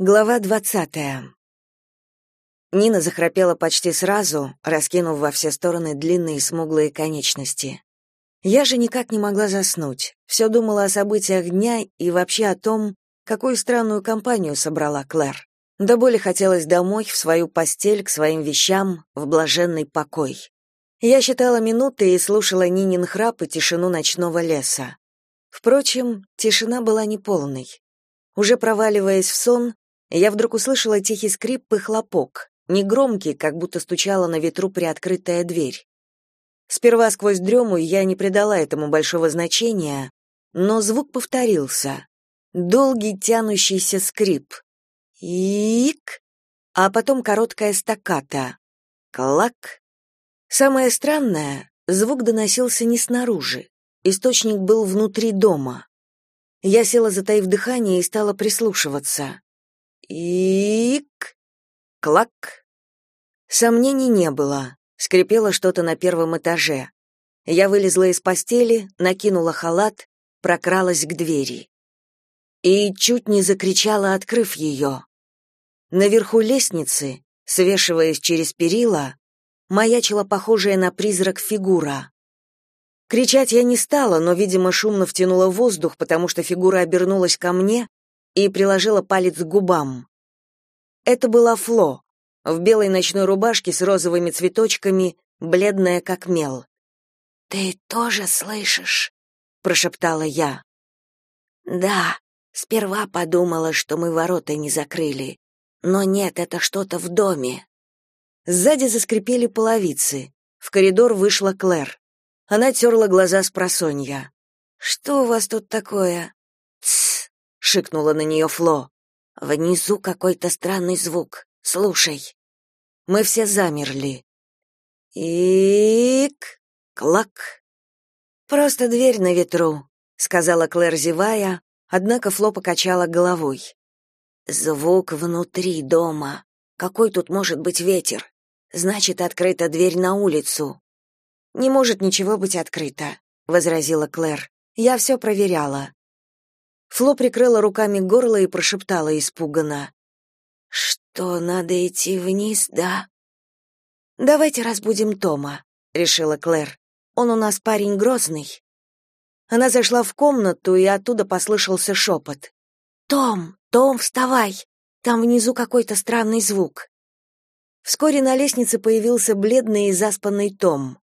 Глава двадцатая. Нина захрапела почти сразу, раскинув во все стороны длинные смуглые конечности. Я же никак не могла заснуть. Все думала о событиях дня и вообще о том, какую странную компанию собрала Клэр. До боли хотелось домой, в свою постель, к своим вещам, в блаженный покой. Я считала минуты и слушала Нинин храп и тишину ночного леса. Впрочем, тишина была неполной. Уже проваливаясь в сон, я вдруг услышала тихий скрип и хлопок, негромкий, как будто стучала на ветру приоткрытая дверь. Сперва сквозь дрему я не придала этому большого значения, но звук повторился. Долгий тянущийся скрип. Ик, а потом короткая стаката. Клак. Самое странное, звук доносился не снаружи. Источник был внутри дома. Я села, затаив дыхание, и стала прислушиваться. Ик! Клак! Сомнений не было. Скрипело что-то на первом этаже. Я вылезла из постели, накинула халат, прокралась к двери. И чуть не закричала, открыв ее. Наверху лестницы, свешиваясь через перила, маячила похожая на призрак фигура. Кричать я не стала, но, видимо, шумно втянула воздух, потому что фигура обернулась ко мне и приложила палец к губам. Это была Фло, в белой ночной рубашке с розовыми цветочками, бледная как мел. «Ты тоже слышишь?» — прошептала я. «Да, сперва подумала, что мы ворота не закрыли. Но нет, это что-то в доме». Сзади заскрипели половицы. В коридор вышла Клэр. Она терла глаза с просонья. «Что у вас тут такое?» Шикнула на нее Фло. Внизу какой-то странный звук. Слушай. Мы все замерли. Ик, клак. Просто дверь на ветру, сказала Клэр, зевая, однако Фло покачала головой. Звук внутри дома. Какой тут может быть ветер? Значит, открыта дверь на улицу. Не может ничего быть открыто, возразила Клэр. Я все проверяла. Фло прикрыла руками горло и прошептала испуганно. «Что, надо идти вниз, да?» «Давайте разбудим Тома», — решила Клэр. «Он у нас парень грозный». Она зашла в комнату, и оттуда послышался шепот. «Том, Том, вставай! Там внизу какой-то странный звук». Вскоре на лестнице появился бледный и заспанный Том.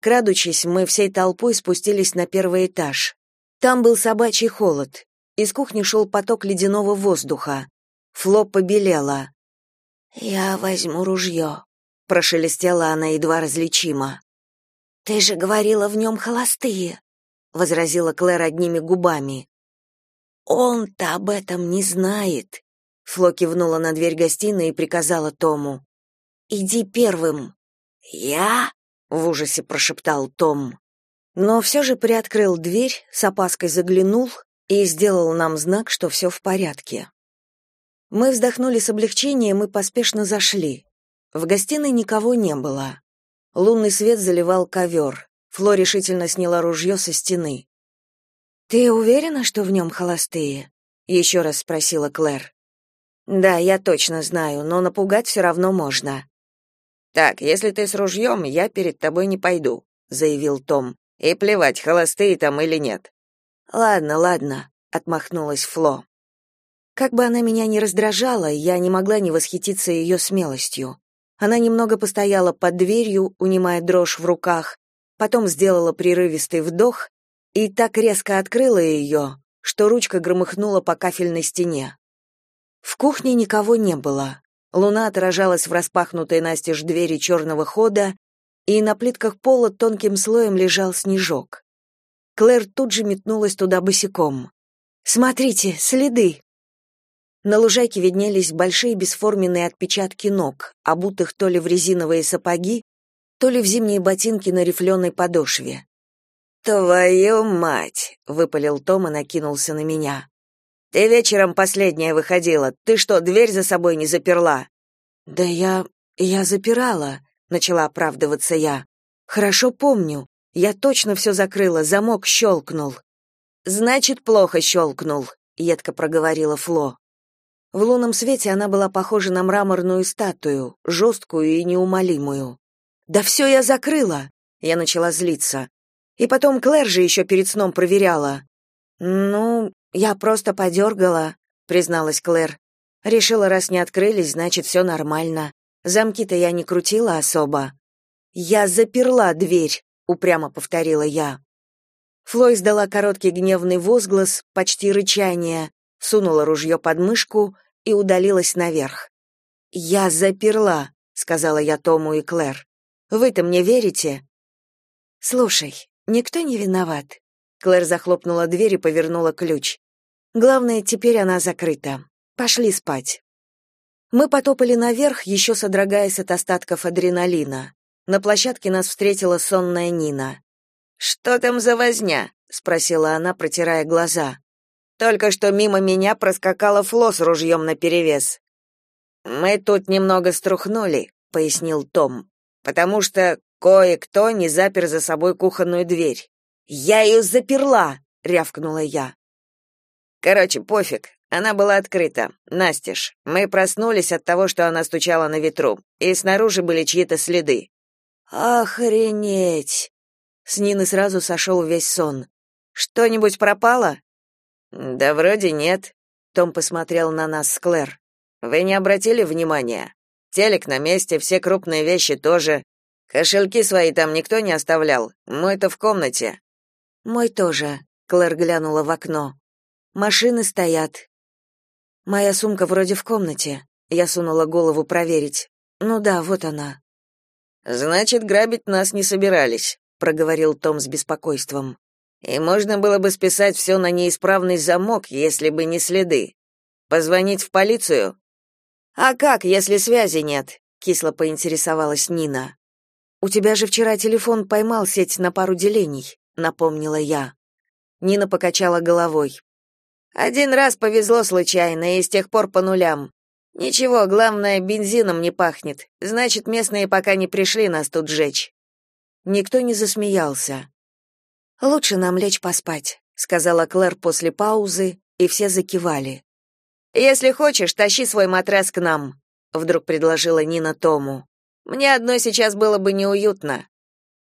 Крадучись, мы всей толпой спустились на первый этаж. Там был собачий холод. Из кухни шел поток ледяного воздуха. Фло побелела. «Я возьму ружье», — прошелестела она едва различимо. «Ты же говорила, в нем холостые», — возразила Клэр одними губами. «Он-то об этом не знает», — Фло кивнула на дверь гостиной и приказала Тому. «Иди первым». «Я?» — в ужасе прошептал Том. Но все же приоткрыл дверь, с опаской заглянул и сделал нам знак, что все в порядке. Мы вздохнули с облегчением и поспешно зашли. В гостиной никого не было. Лунный свет заливал ковер. Фло решительно сняла ружье со стены. «Ты уверена, что в нем холостые?» — еще раз спросила Клэр. «Да, я точно знаю, но напугать все равно можно». «Так, если ты с ружьем, я перед тобой не пойду», — заявил Том. «И плевать, холостые там или нет. Ладно, ладно, отмахнулась Фло. Как бы она меня ни раздражала, я не могла не восхититься ее смелостью. Она немного постояла под дверью, унимая дрожь в руках, потом сделала прерывистый вдох и так резко открыла ее, что ручка громыхнула по кафельной стене. В кухне никого не было. Луна отражалась в распахнутой настежь двери черного хода, и на плитках пола тонким слоем лежал снежок. Клэр тут же метнулась туда босиком. «Смотрите, следы!» На лужайке виднелись большие бесформенные отпечатки ног, обутых то ли в резиновые сапоги, то ли в зимние ботинки на рифленой подошве. «Твою мать!» — выпалил Том и накинулся на меня. «Ты вечером последняя выходила. Ты что, дверь за собой не заперла?» «Да я... я запирала», — начала оправдываться я. «Хорошо помню. Я точно все закрыла, замок щелкнул. Значит, плохо щелкнул», — едко проговорила Фло. В лунном свете она была похожа на мраморную статую, жесткую и неумолимую. «Да все я закрыла!» Я начала злиться. И потом Клэр же еще перед сном проверяла. «Ну, я просто подергала», — призналась Клэр. «Решила, раз не открылись, значит, все нормально. Замки-то я не крутила особо». «Я заперла дверь», — упрямо повторила я. Флой издала короткий гневный возглас, почти рычание, сунула ружье под мышку и удалилась наверх. «Я заперла», — сказала я Тому и Клэр. «Вы-то мне верите?» «Слушай, никто не виноват». Клэр захлопнула дверь и повернула ключ. «Главное, теперь она закрыта. Пошли спать». Мы потопали наверх, еще содрогаясь от остатков адреналина. На площадке нас встретила сонная Нина. «Что там за возня?» — спросила она, протирая глаза. «Только что мимо меня проскакала Фло с ружьем наперевес». «Мы тут немного струхнули», — пояснил Том, «потому что кое-кто не запер за собой кухонную дверь». «Я ее заперла!» — рявкнула я. «Короче, пофиг, она была открыта, настежь. Мы проснулись от того, что она стучала на ветру, и снаружи были чьи-то следы». «Охренеть!» С Нины сразу сошел весь сон. Что-нибудь пропало? Да вроде нет. Том посмотрел на нас с Клэр. Вы не обратили внимания? Телек на месте, все крупные вещи тоже. Кошельки свои там никто не оставлял. Мой-то в комнате. Мой тоже. Клэр глянула в окно. Машины стоят. Моя сумка вроде в комнате. Я сунула голову проверить. Ну да, вот она. Значит, грабить нас не собирались проговорил Том с беспокойством. И можно было бы списать все на неисправный замок, если бы не следы. Позвонить в полицию? А как, если связи нет? кисло поинтересовалась Нина. У тебя же вчера телефон поймал сеть на пару делений, напомнила я. Нина покачала головой. Один раз повезло случайно, и с тех пор по нулям. Ничего, главное, бензином не пахнет. Значит, местные пока не пришли нас тут жечь. Никто не засмеялся. Лучше нам лечь поспать, сказала Клэр после паузы, и все закивали. Если хочешь, тащи свой матрас к нам, вдруг предложила Нина Тому. Мне одной сейчас было бы неуютно.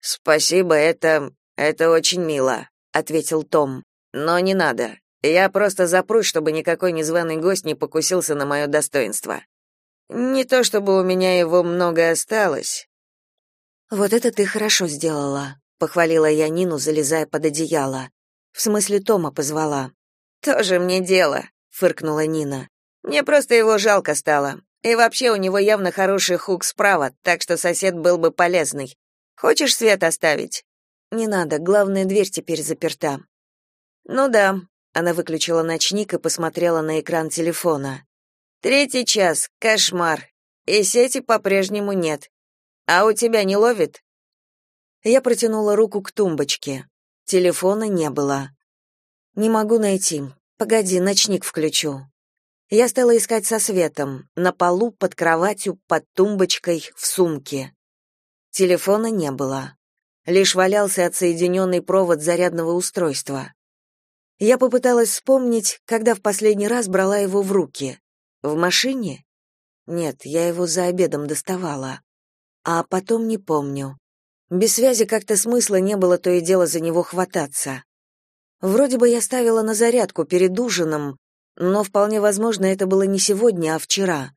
Спасибо, это это очень мило, ответил Том. Но не надо. Я просто запрусь, чтобы никакой незваный гость не покусился на мое достоинство. Не то чтобы у меня его много осталось, вот это ты хорошо сделала, похвалила я Нину, залезая под одеяло. В смысле, Тома позвала. Тоже мне дело, фыркнула Нина. Мне просто его жалко стало. И вообще у него явно хороший хук справа, так что сосед был бы полезный. Хочешь свет оставить? Не надо, главная дверь теперь заперта. Ну да, она выключила ночник и посмотрела на экран телефона. Третий час, кошмар. И сети по-прежнему нет. А у тебя не ловит? Я протянула руку к тумбочке. Телефона не было. Не могу найти. Погоди, ночник включу. Я стала искать со светом, на полу, под кроватью, под тумбочкой, в сумке. Телефона не было. Лишь валялся отсоединенный провод зарядного устройства. Я попыталась вспомнить, когда в последний раз брала его в руки. В машине? Нет, я его за обедом доставала а потом не помню. Без связи как-то смысла не было то и дело за него хвататься. Вроде бы я ставила на зарядку перед ужином, но вполне возможно, это было не сегодня, а вчера.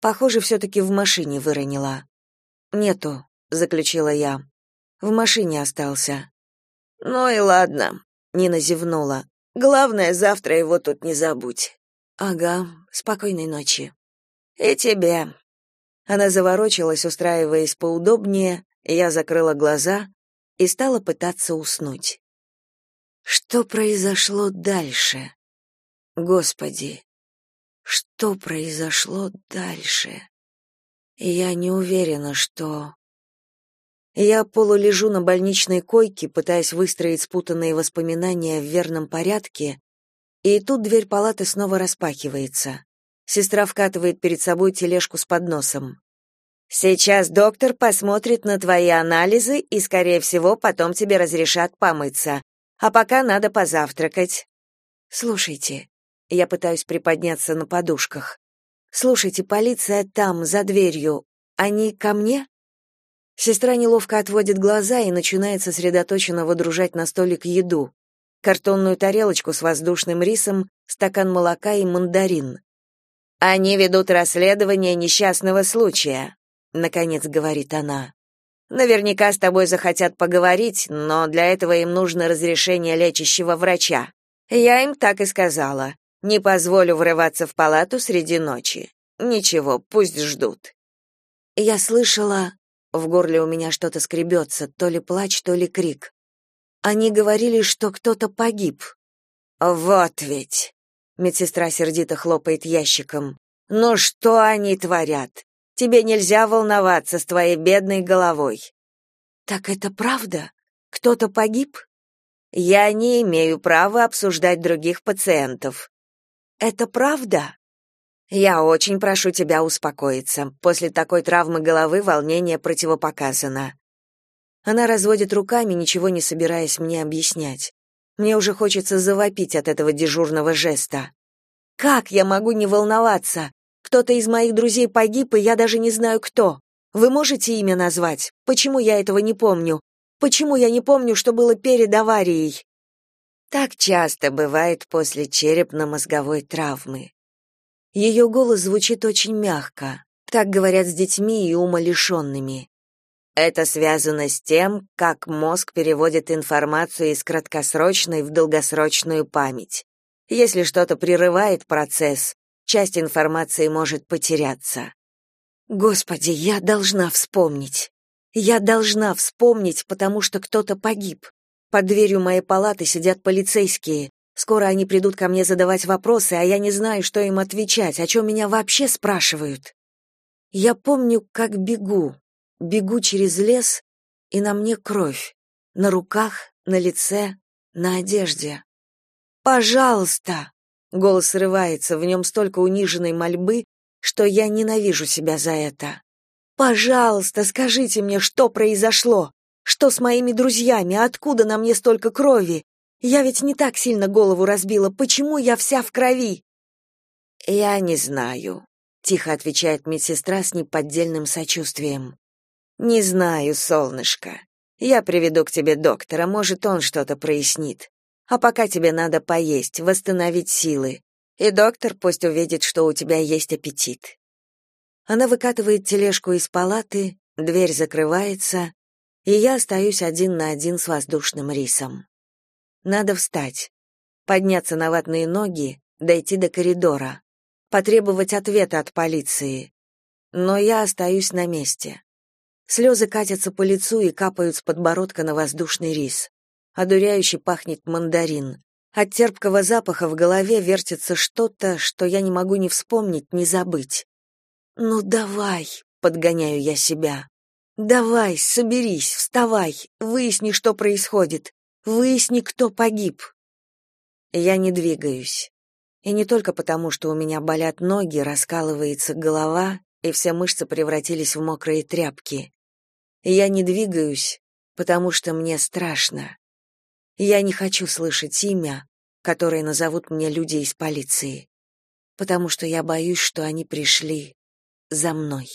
Похоже, все-таки в машине выронила. «Нету», — заключила я. «В машине остался». «Ну и ладно», — Нина зевнула. «Главное, завтра его тут не забудь». «Ага, спокойной ночи». «И тебе», она заворочилась, устраиваясь поудобнее, я закрыла глаза и стала пытаться уснуть. Что произошло дальше? Господи, что произошло дальше? Я не уверена, что... Я полулежу на больничной койке, пытаясь выстроить спутанные воспоминания в верном порядке, и тут дверь палаты снова распахивается. Сестра вкатывает перед собой тележку с подносом. Сейчас доктор посмотрит на твои анализы и, скорее всего, потом тебе разрешат помыться. А пока надо позавтракать. Слушайте, Я пытаюсь приподняться на подушках. Слушайте, полиция там, за дверью. Они ко мне? Сестра неловко отводит глаза и начинает сосредоточенно выдружать на столик еду. Картонную тарелочку с воздушным рисом, стакан молока и мандарин. Они ведут расследование несчастного случая, наконец говорит она. Наверняка с тобой захотят поговорить, но для этого им нужно разрешение лечащего врача. Я им так и сказала. Не позволю врываться в палату среди ночи. Ничего, пусть ждут. Я слышала, в горле у меня что-то скребется, то ли плач, то ли крик. Они говорили, что кто-то погиб. Вот ведь. Медсестра сердито хлопает ящиком. Ну что они творят? Тебе нельзя волноваться с твоей бедной головой. Так это правда? Кто-то погиб? Я не имею права обсуждать других пациентов. Это правда? Я очень прошу тебя успокоиться. После такой травмы головы волнение противопоказано. Она разводит руками, ничего не собираясь мне объяснять. Мне уже хочется завопить от этого дежурного жеста. Как я могу не волноваться? Кто-то из моих друзей погиб, и я даже не знаю кто. Вы можете имя назвать? Почему я этого не помню? Почему я не помню, что было перед аварией? Так часто бывает после черепно-мозговой травмы. Ее голос звучит очень мягко. Так говорят с детьми и умалишенными. Это связано с тем, как мозг переводит информацию из краткосрочной в долгосрочную память. Если что-то прерывает процесс, часть информации может потеряться. Господи, я должна вспомнить. Я должна вспомнить, потому что кто-то погиб. Под дверью моей палаты сидят полицейские. Скоро они придут ко мне задавать вопросы, а я не знаю, что им отвечать, о чем меня вообще спрашивают. Я помню, как бегу, Бегу через лес, и на мне кровь. На руках, на лице, на одежде. «Пожалуйста!» Голос срывается, в нем столько униженной мольбы, что я ненавижу себя за это. «Пожалуйста, скажите мне, что произошло? Что с моими друзьями? Откуда на мне столько крови? Я ведь не так сильно голову разбила. Почему я вся в крови?» «Я не знаю», — тихо отвечает медсестра с неподдельным сочувствием. Не знаю, солнышко. Я приведу к тебе доктора, может, он что-то прояснит. А пока тебе надо поесть, восстановить силы. И доктор пусть увидит, что у тебя есть аппетит. Она выкатывает тележку из палаты, дверь закрывается, и я остаюсь один на один с воздушным рисом. Надо встать, подняться на ватные ноги, дойти до коридора, потребовать ответа от полиции. Но я остаюсь на месте. Слезы катятся по лицу и капают с подбородка на воздушный рис. Одуряюще пахнет мандарин. От терпкого запаха в голове вертится что-то, что я не могу ни вспомнить, ни забыть. «Ну давай», — подгоняю я себя. «Давай, соберись, вставай, выясни, что происходит. Выясни, кто погиб». Я не двигаюсь. И не только потому, что у меня болят ноги, раскалывается голова, и все мышцы превратились в мокрые тряпки. Я не двигаюсь, потому что мне страшно. Я не хочу слышать имя, которое назовут мне люди из полиции, потому что я боюсь, что они пришли за мной.